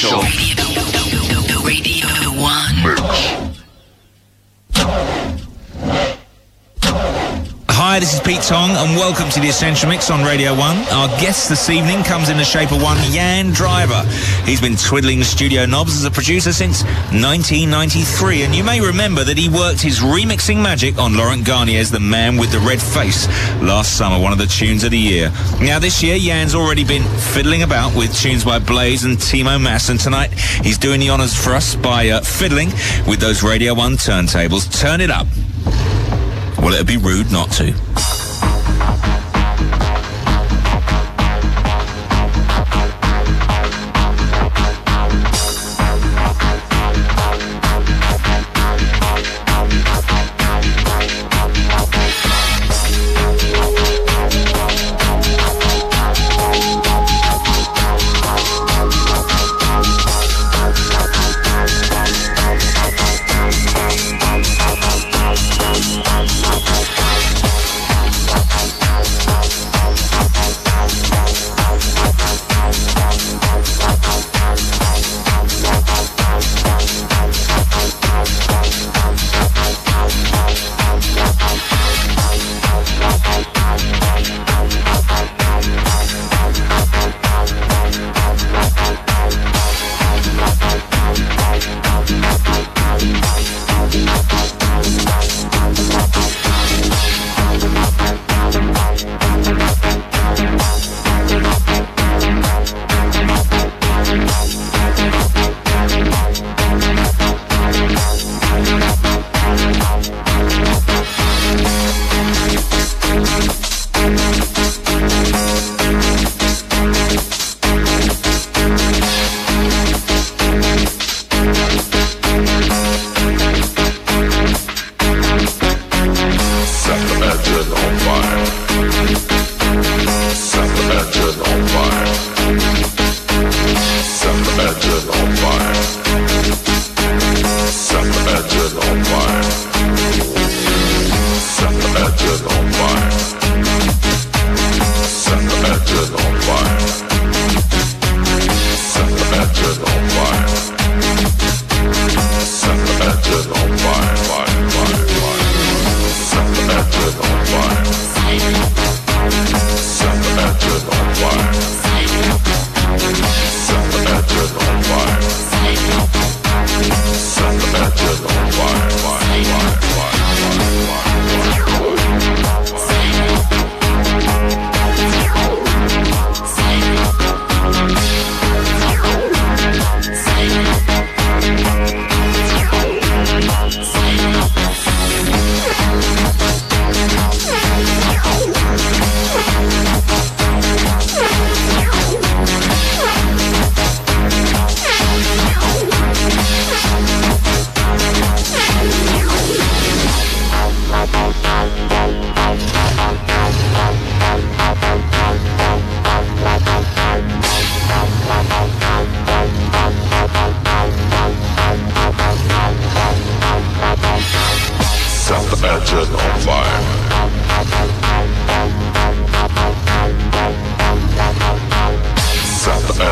Show. Hi, this is Pete Tong, and welcome to the Essential Mix on Radio 1. Our guest this evening comes in the shape of one Jan Driver. He's been twiddling studio knobs as a producer since 1993, and you may remember that he worked his remixing magic on Laurent Garnier's The Man with the Red Face last summer, one of the tunes of the year. Now, this year, Jan's already been fiddling about with tunes by Blaze and Timo Maas, and tonight he's doing the honours for us by uh, fiddling with those Radio 1 turntables. Turn it up. Well, it'd be rude not to.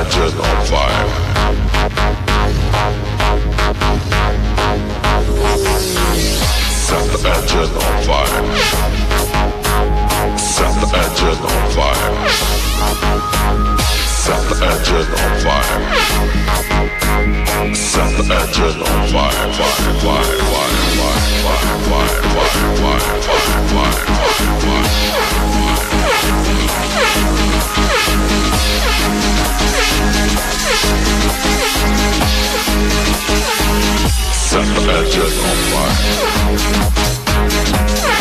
Engine on fire. Set the engine on fire. Set the engine on fire. Set the engine on fire. Set the engine on fire, fire, fire, fire, fire, fire, fire, fire, fire, fire, fire, fire. Set the engine on fire.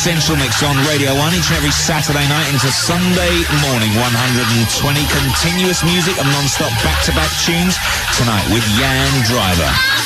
Essential Mix on Radio 1 each and every Saturday night into Sunday morning. 120 continuous music and non-stop back-to-back tunes tonight with Jan Driver.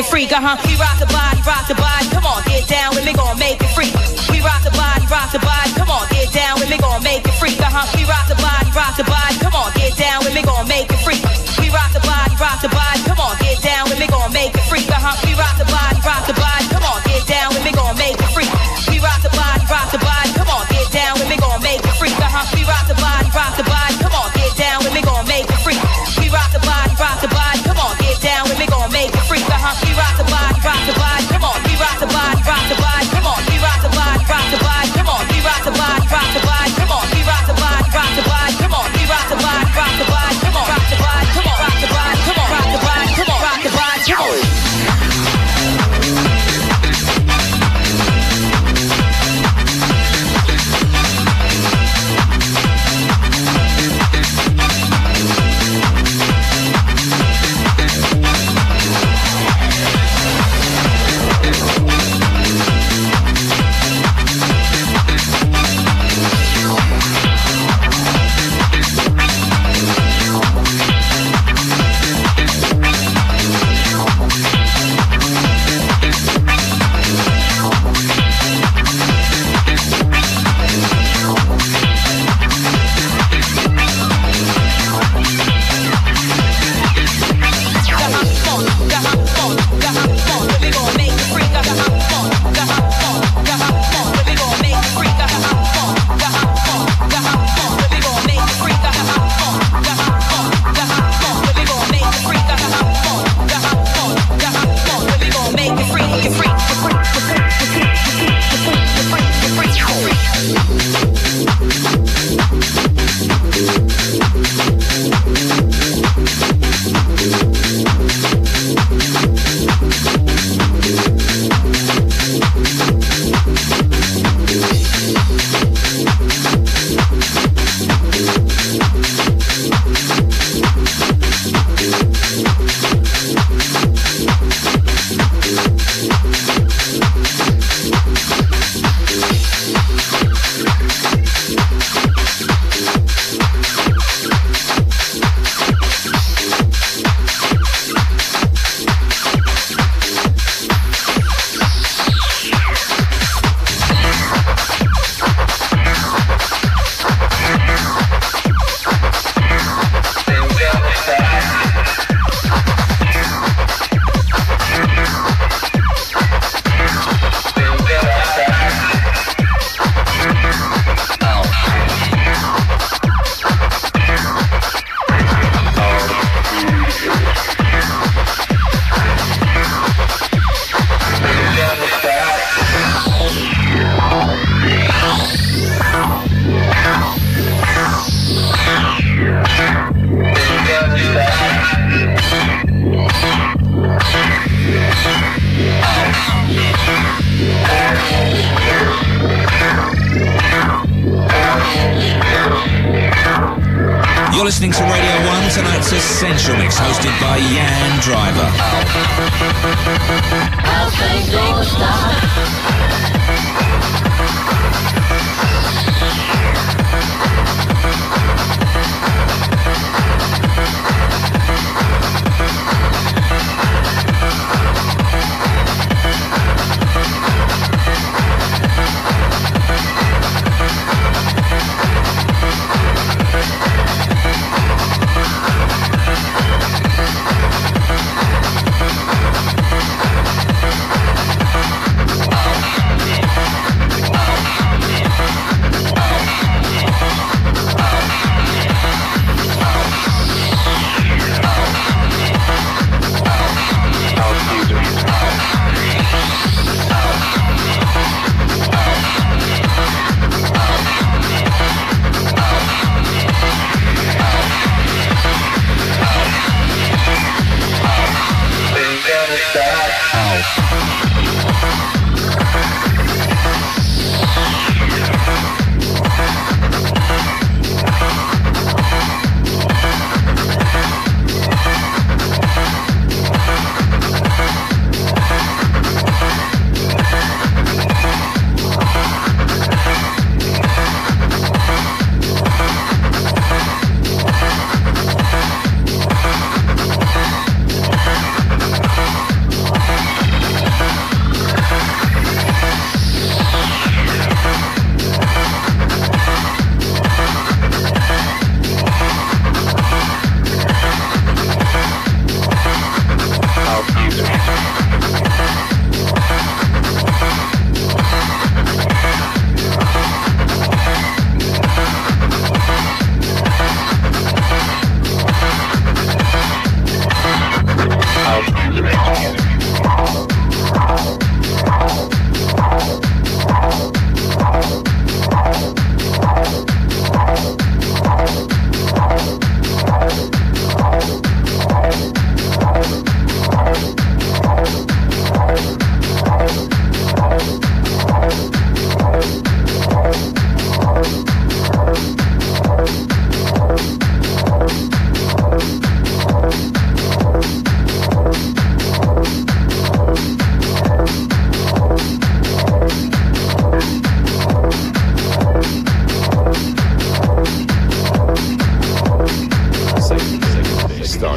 You freak. Uh huh.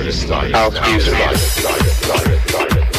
House music.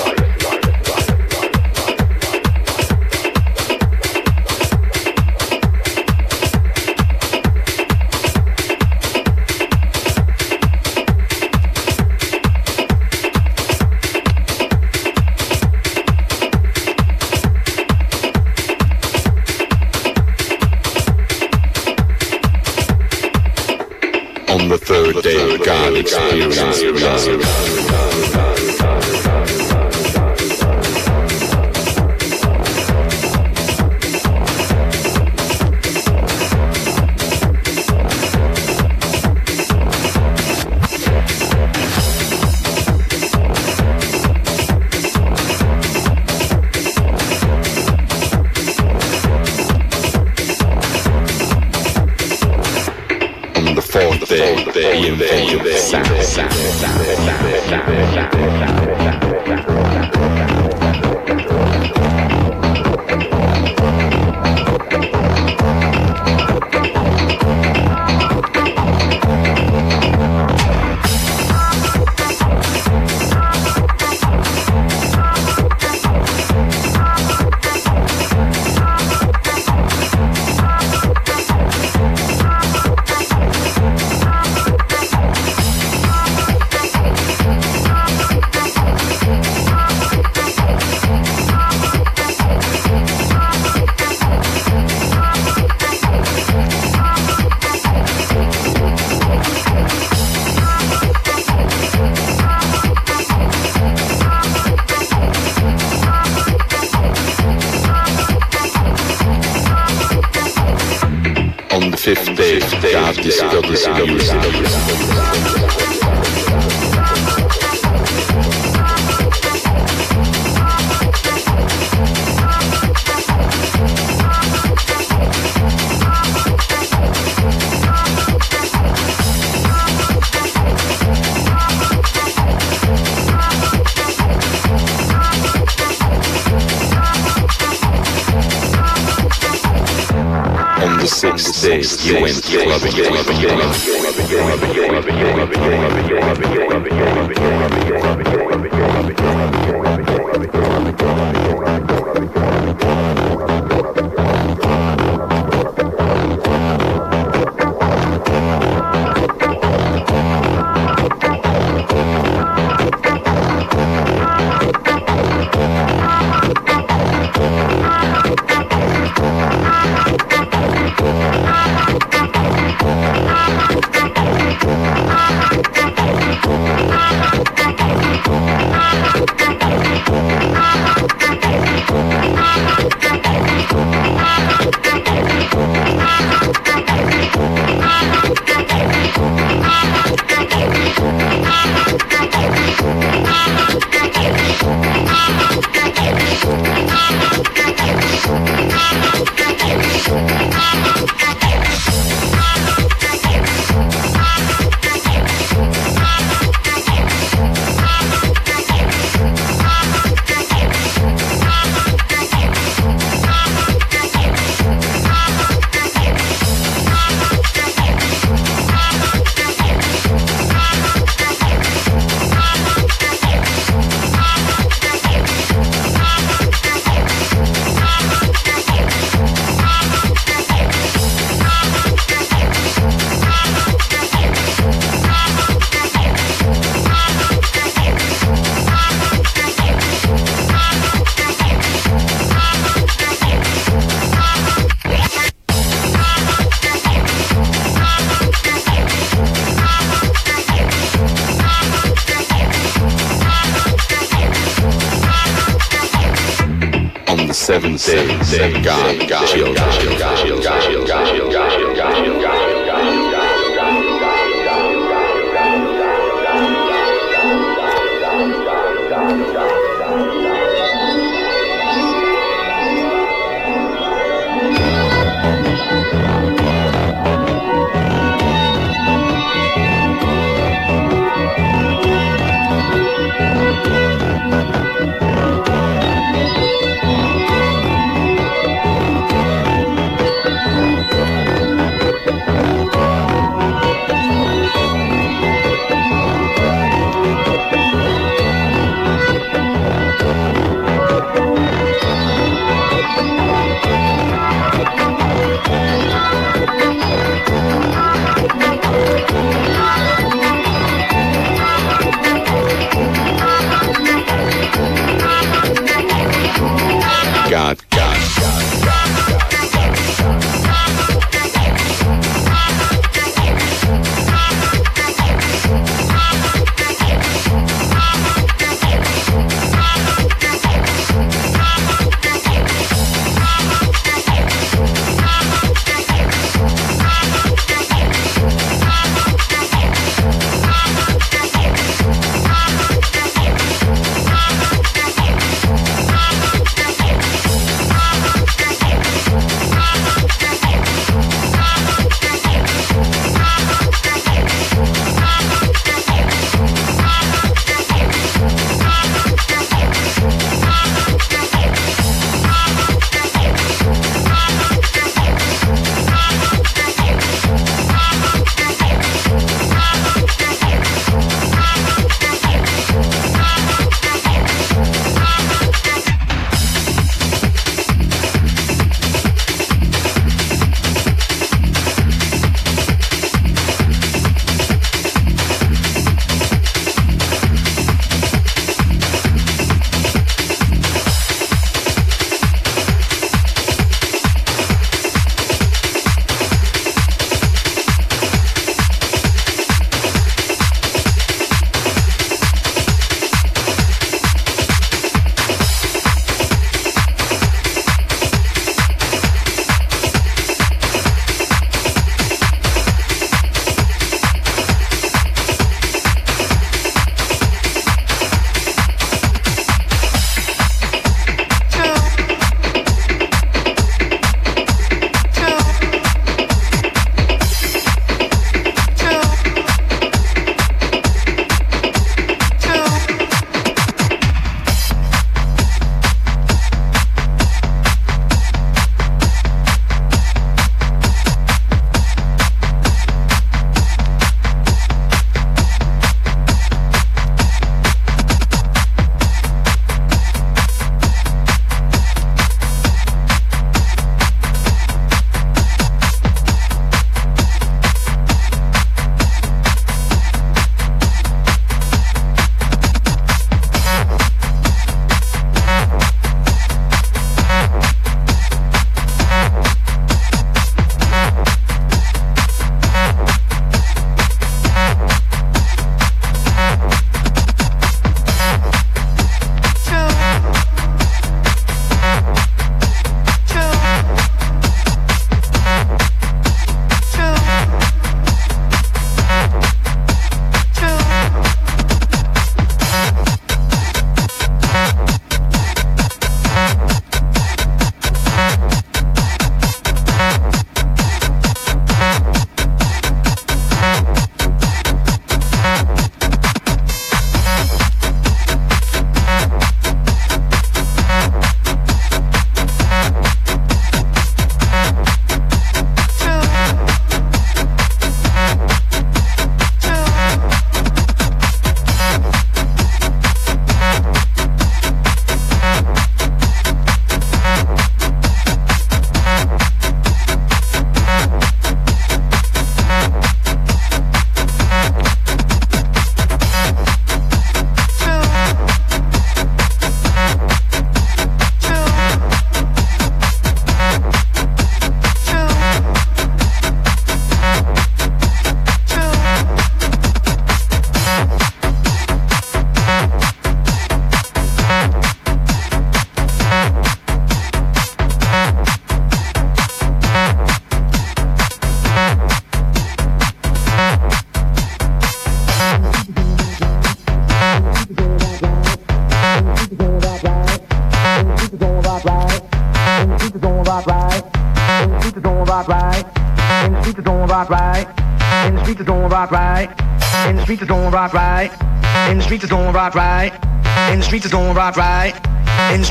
job, guys.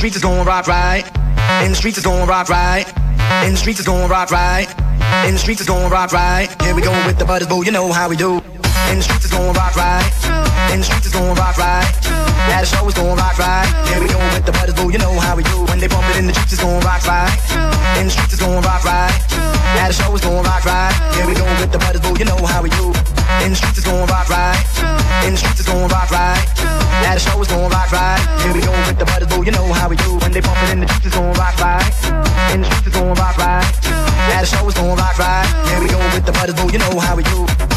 Streets is going rock right. In the streets is going rock right. In the streets is going rock right. In the streets is going rock right. Here we go with the butters, boo. You know how we do. In the streets is going rock right. In the streets is going rock right. Yeah, the show is going rock right. Here we go with the butters, boo. You know how we do. When they bump it in the streets, is going rock right. In the streets is going rock right. Yeah, the show is going rock right. Here we go with the butters, boo. You know how we do. In the streets is going rock right. In the streets is going rock right. Yeah, the show is going rock right. Here we go with the butters, boo. Oh, you know how we do. When they bump it in the streets, is going rock right. In the streets is going rock right. Yeah, the show is going rock right. Here we go with the butters, boo. Oh, you know how we do.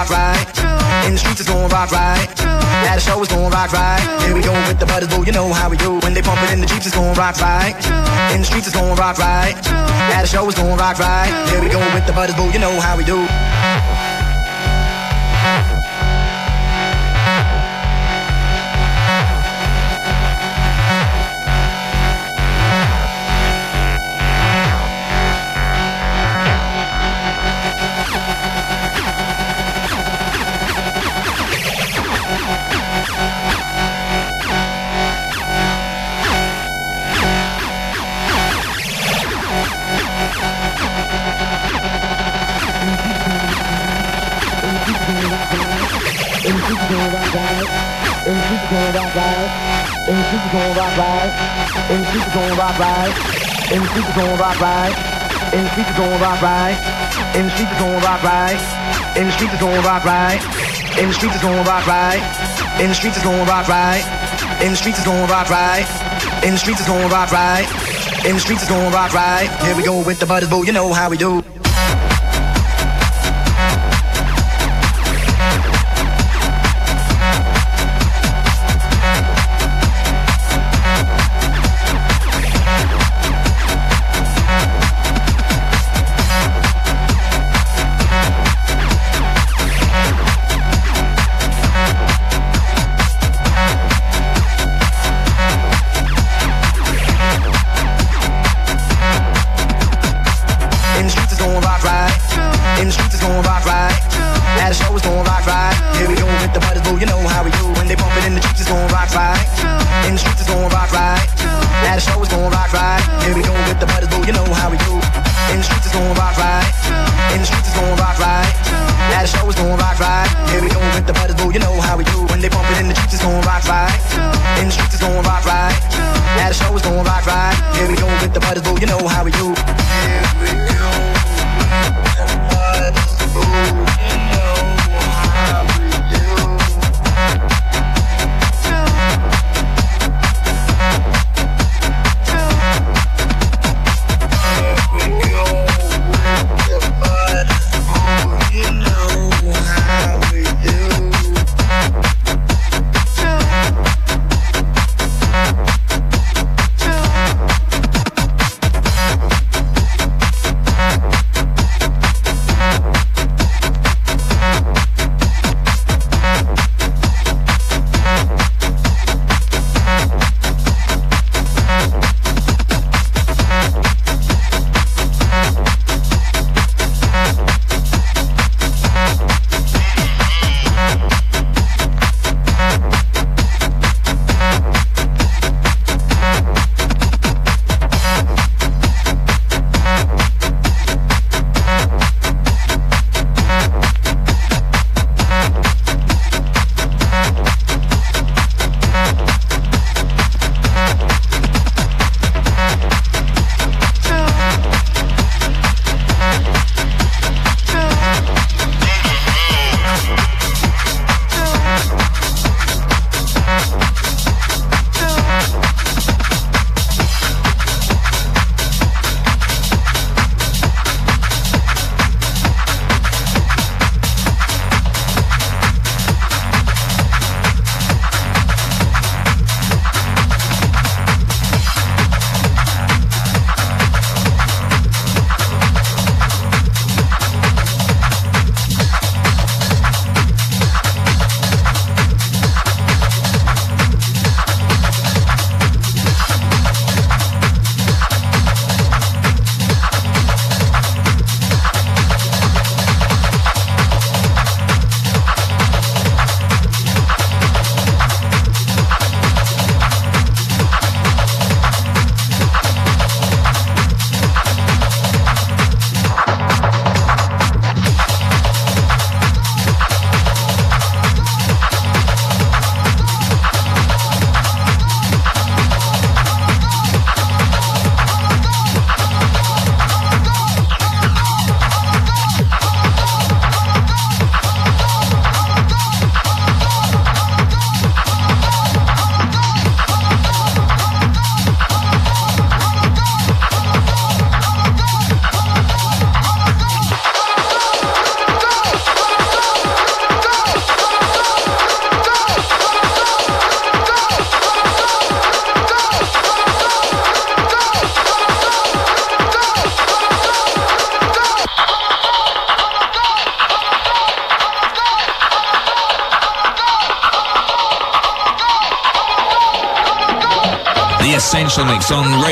Rock right. In the streets is going rock right. Yeah, the show is going rock right. Here we go with the butters, boo. You know how we do. When they pump it in the jeeps is going rock right. In the streets is going rock right. Yeah, the show is going rock right. Here we go with the butters, boo. You know how we do. Streets is going rock right. Streets is going rock right. Streets is going rock right. Streets is going rock right. Streets is going rock right. Streets is going rock right. Streets is going rock right. Streets is going rock right. In the streets going rock right. Streets is going rock right. Here we go with the butters, boo. You know how we do.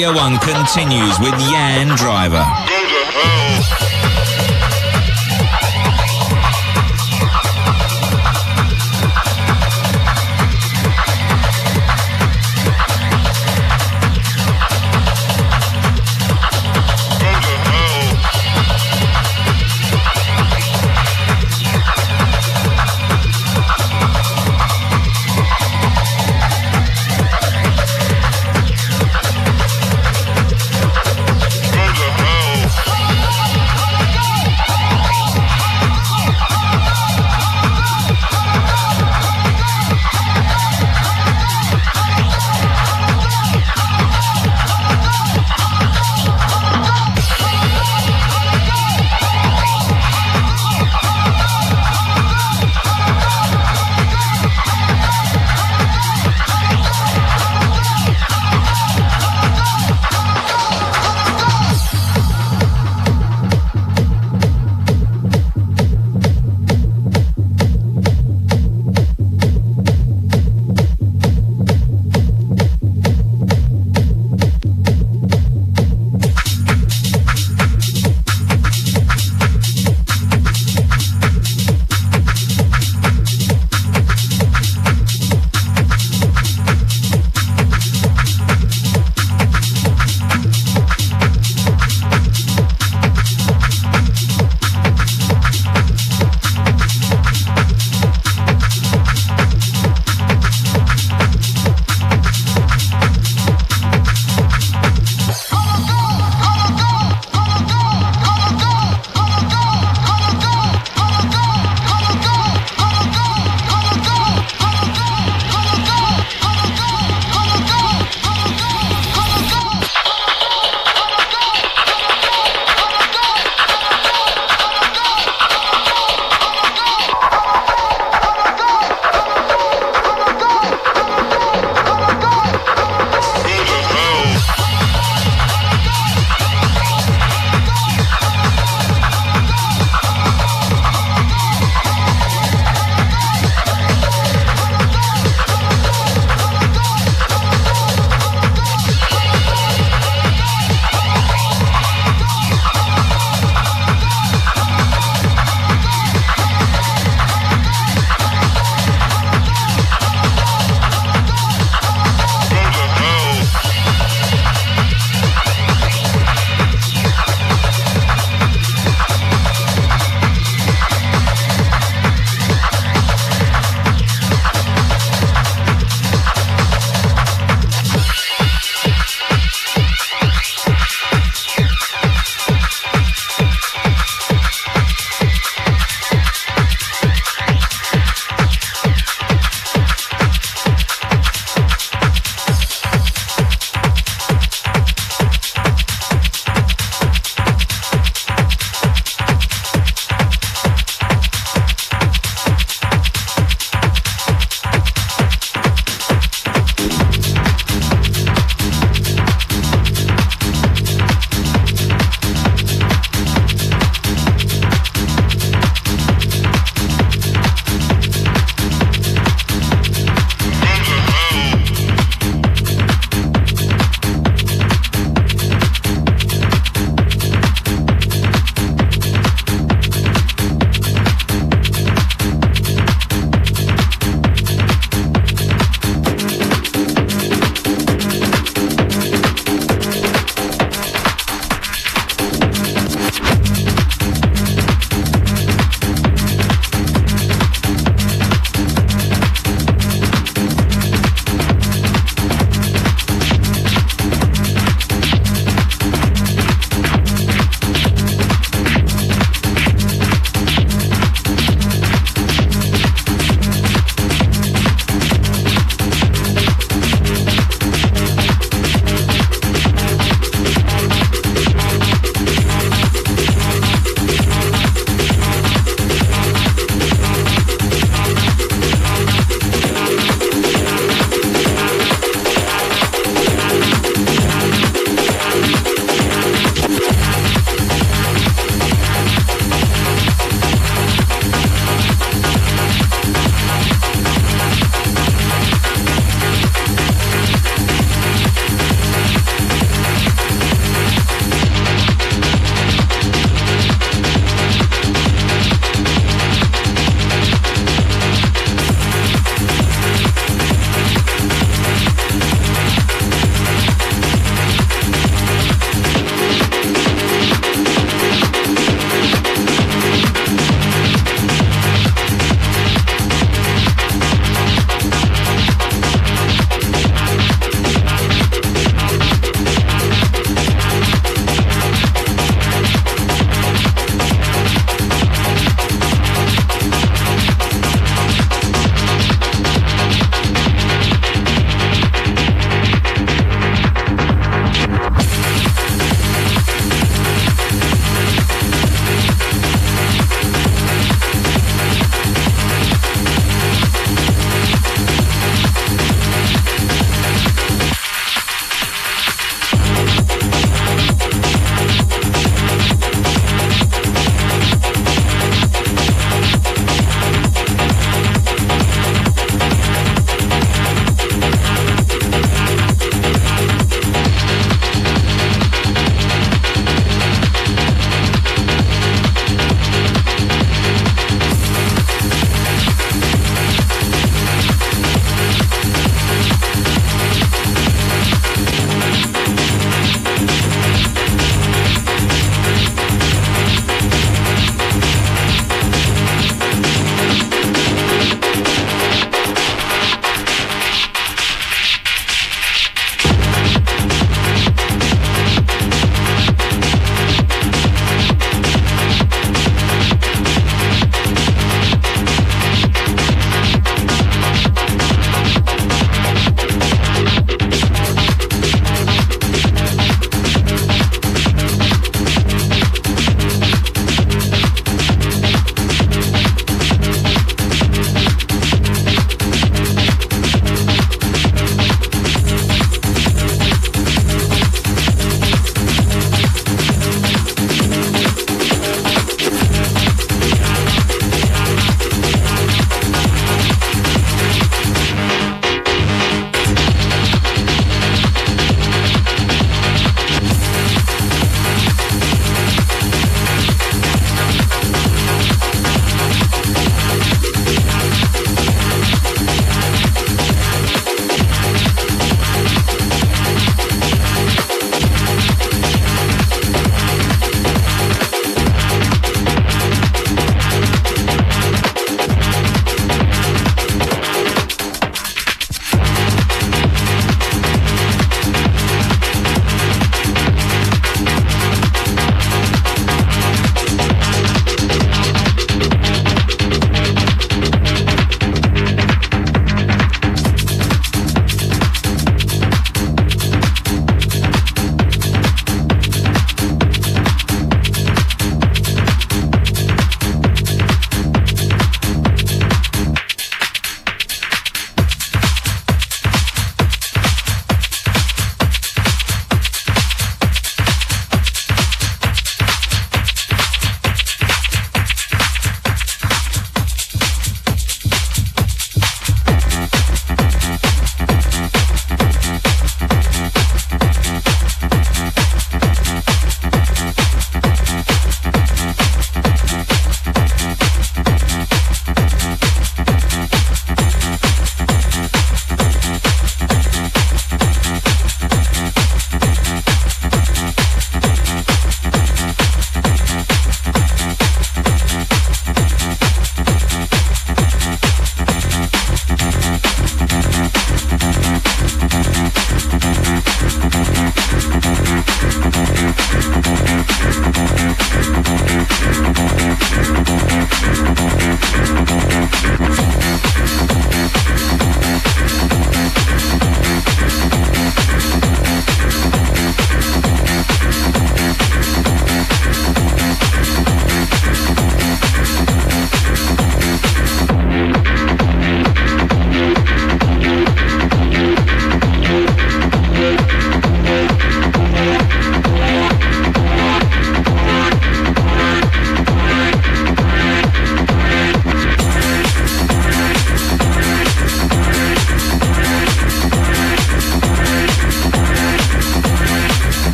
Radio 1 continues with Jan Driver.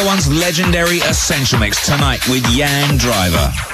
Radio 1's legendary Essential Mix tonight with Jan Driver.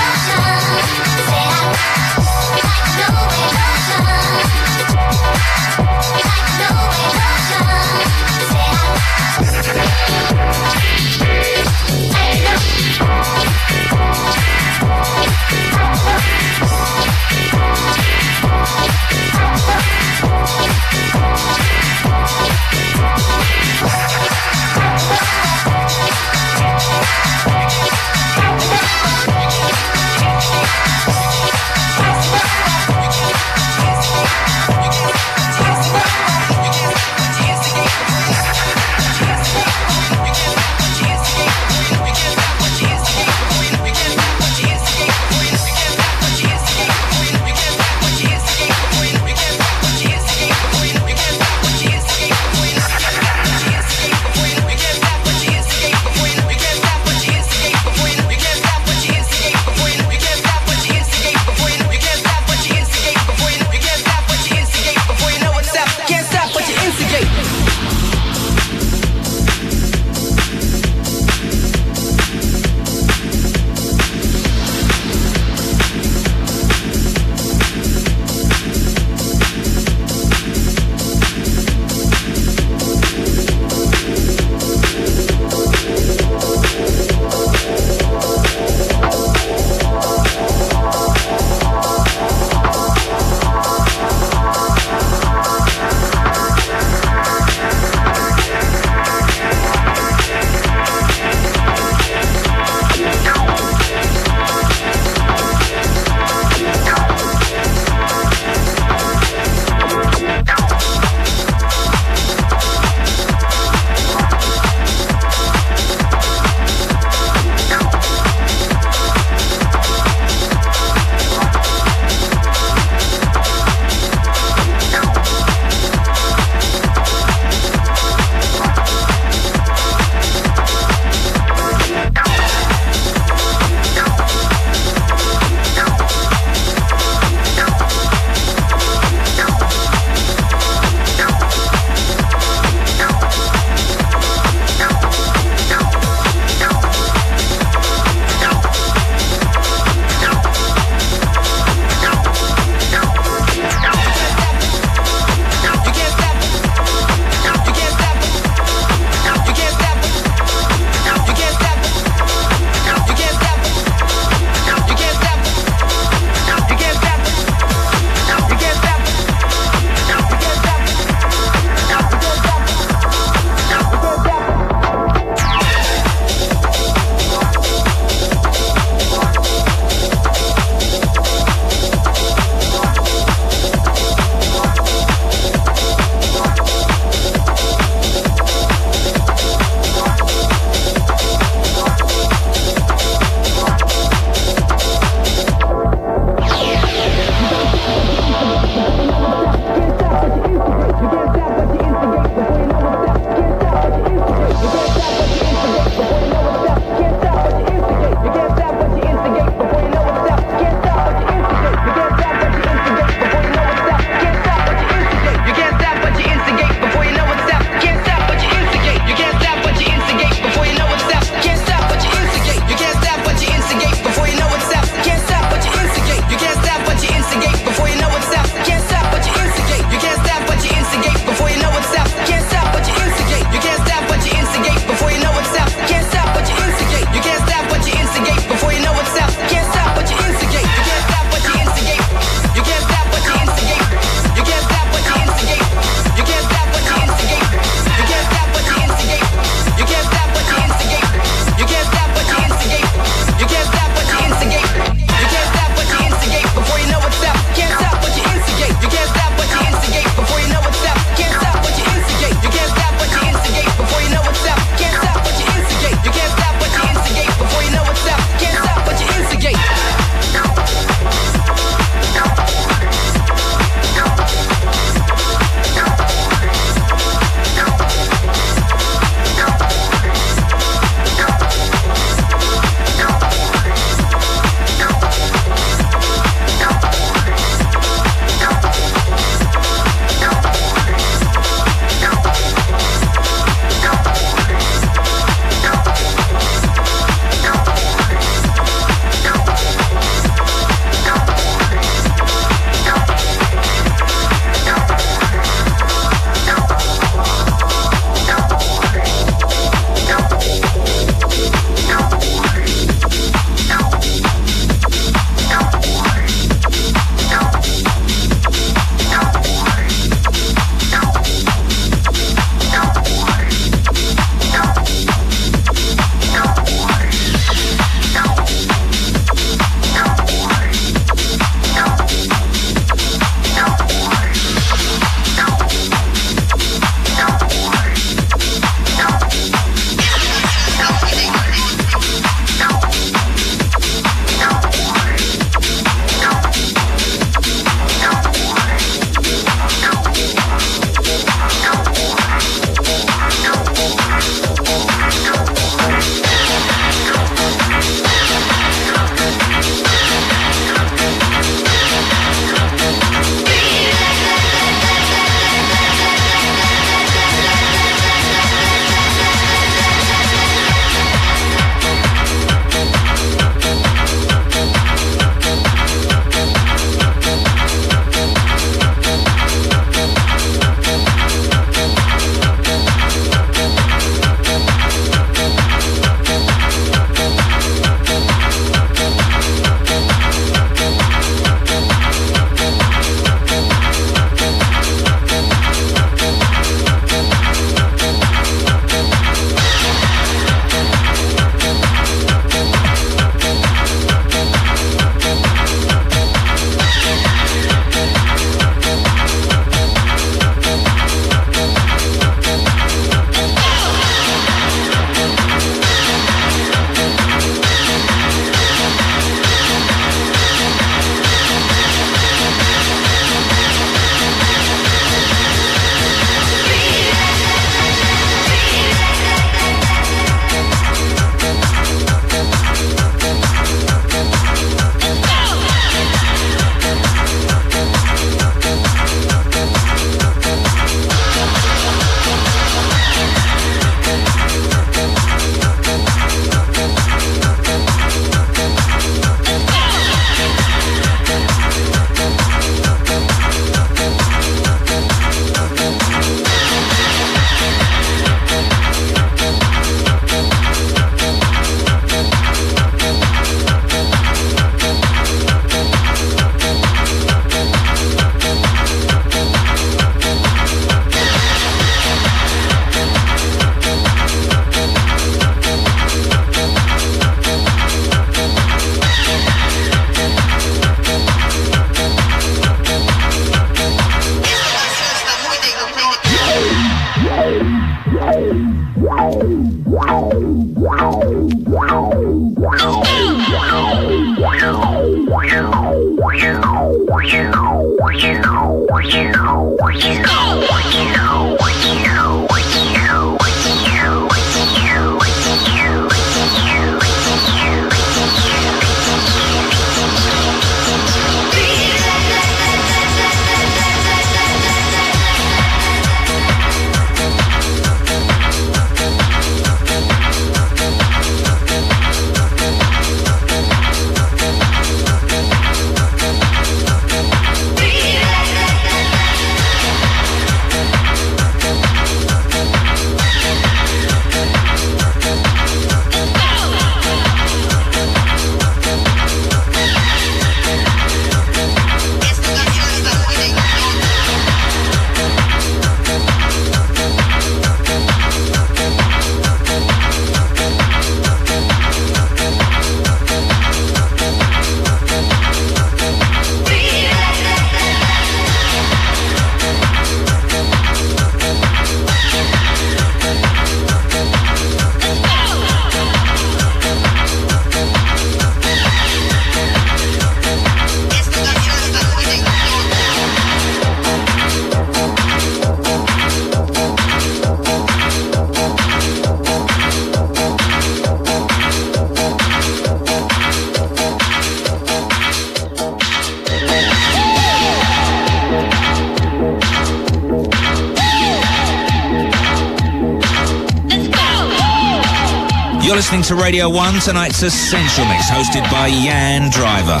To Radio 1, tonight's Essential Mix, hosted by Jan Driver.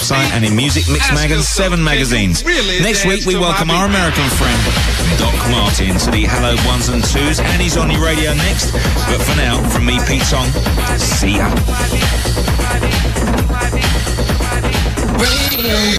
website and in Music Mix Mag's seven magazines. Next week, we welcome our American friend, Doc Martin, to the Hello Ones and Twos, and he's on your radio next. But for now, from me, Pete Tong, see ya.